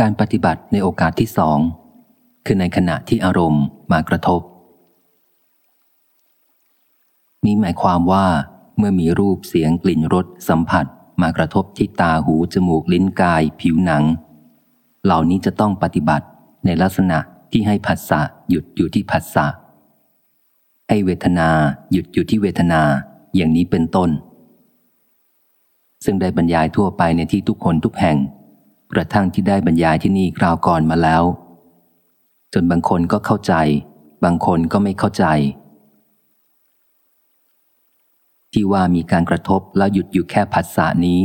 การปฏิบัติในโอกาสที่สองคือในขณะที่อารมณ์มากระทบ นี้หมายความว่า เมื่อมีรูปเสียงกลิ่นรสสัมผัส มากระทบที่ตาหูจมูกลิ้นกาย ผิวหนัง เหล่านี้จะต้องปฏิบัติในลักษณะที่ให้ผัสสะหยุดอยู่ที่ผัสสะให้เวทนาหยุดอยู่ที่เวทนาอย่างนี้เป็นต้น ซึ่งได้บรรยายทั่วไปในที่ทุกคนทุกแห่ง กระทั่งที่ได้บรรยายที่นี่คราวก่อนมาแล้ว จนบางคนก็เข้าใจ บางคนก็ไม่เข้าใจ ที่ว่ามีการกระทบแล้วหยุดอยู่แค่ผัสสะนี้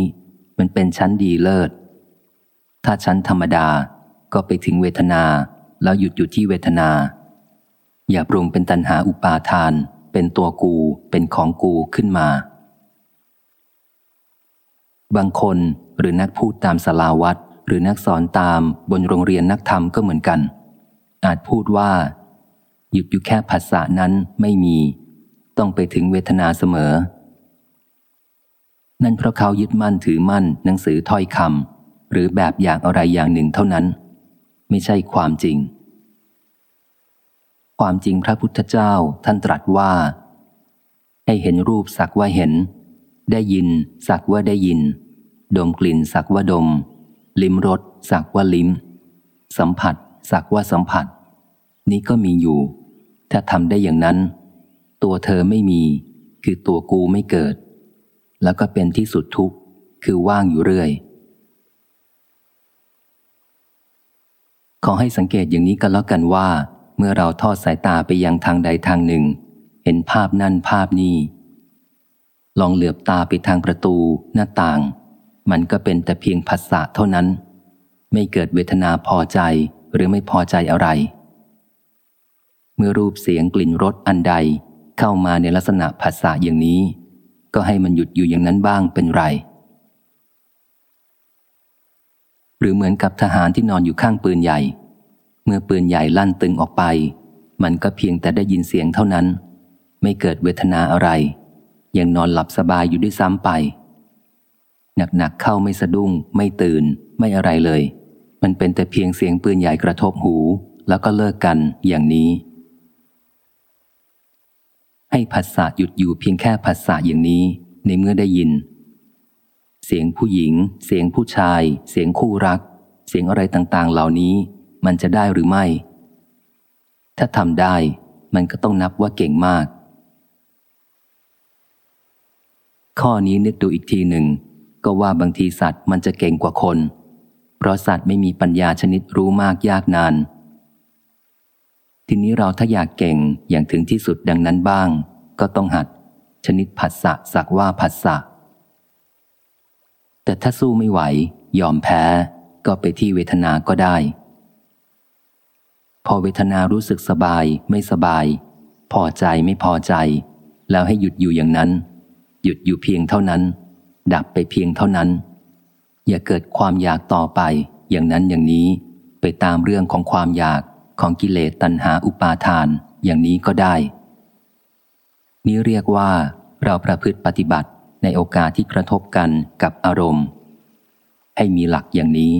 มันเป็นชั้นดีเลิศ ถ้าชั้นธรรมดาก็ไปถึงเวทนาแล้วหยุดอยู่ที่เวทนา อย่าปรุงเป็นตัณหาอุปาทาน เป็นตัวกูเป็นของกูขึ้นมา บางคนหรือนักพูดตามสลาวัด หรือนักสอนตามบนโรงเรียนนักธรรมก็เหมือนกัน อาจพูดว่า หยุดอยู่แค่ภาษานั้นไม่มี ต้องไปถึงเวทนาเสมอ นั่นเพราะเขายึดมั่นถือมั่นหนังสือถ้อยคำหรือแบบอย่างอะไรอย่างหนึ่งเท่านั้น ไม่ใช่ความจริง ความจริงพระพุทธเจ้าท่านตรัสว่า ให้เห็นรูปสักว่าเห็น ได้ยินสักว่าได้ยิน ดมกลิ่นสักว่าดม ลิ้มรสสักว่าลิ้ม สัมผัส สักว่าสัมผัส นี้ก็มีอยู่ ถ้าทำได้อย่างนั้น ตัวเธอไม่มี คือตัวกูไม่เกิด แล้วก็เป็นที่สุดทุกข์ คือว่างอยู่เรื่อย ขอให้สังเกตอย่างนี้กันแล้วกันว่า เมื่อเราทอดสายตาไปยังทางใดทางหนึ่ง เห็นภาพนั่นภาพนี้ ลองเหลือบตาไปทางประตูหน้าต่าง มันก็เป็นแต่เพียงภาษาเท่านั้น ไม่เกิดเวทนาพอใจหรือไม่พอใจอะไร เมื่อรูปเสียงกลิ่นรสอันใดเข้ามาในลักษณะภาษาอย่างนี้ ก็ให้มันหยุดอยู่อย่างนั้นบ้างเป็นไร หรือเหมือนกับทหารที่นอนอยู่ข้างปืนใหญ่ เมื่อปืนใหญ่ลั่นตึงออกไป มันก็เพียงแต่ได้ยินเสียงเท่านั้น ไม่เกิดเวทนาอะไร ยังนอนหลับสบายอยู่ด้วยซ้ำไป หนักๆเข้าไม่สะดุ้ง ไม่ตื่น ไม่อะไรเลย มันเป็นแต่เพียงเสียงปืนใหญ่กระทบหู แล้วก็เลิกกันอย่างนี้ ให้ผัสสะหยุดอยู่เพียงแค่ผัสสะอย่างนี้ ในเมื่อได้ยิน เสียงผู้หญิง เสียงผู้ชาย เสียงคู่รัก เสียงอะไรต่างๆ เหล่านี้ มันจะได้หรือไม่ ถ้าทำได้ มันก็ต้องนับว่าเก่งมากข้อนี้นึกดูอีกทีหนึ่ง ก็ว่าบางทีสัตว์มันจะเก่งกว่าคน เพราะสัตว์ไม่มีปัญญาชนิดรู้มากยากนาน ทีนี้เราถ้าอยากเก่งอย่างถึงที่สุดดังนั้นบ้าง ก็ต้องหัด ชนิดผัสสะสักว่าผัสสะ แต่ถ้าสู้ไม่ไหว ยอมแพ้ก็ไปที่เวทนาก็ได้ พอเวทนารู้สึกสบายไม่สบาย พอใจไม่พอใจ แล้วให้หยุดอยู่อย่างนั้น หยุดอยู่เพียงเท่านั้น ดับไปเพียงเท่านั้น อย่าเกิดความอยากต่อไป อย่างนั้นอย่างนี้ไปตามเรื่องของความอยากของกิเลสตัณหาอุปาทานอย่างนี้ก็ได้ นี้เรียกว่าเราประพฤติปฏิบัติในโอกาสที่กระทบกันกับอารมณ์ ให้มีหลักอย่างนี้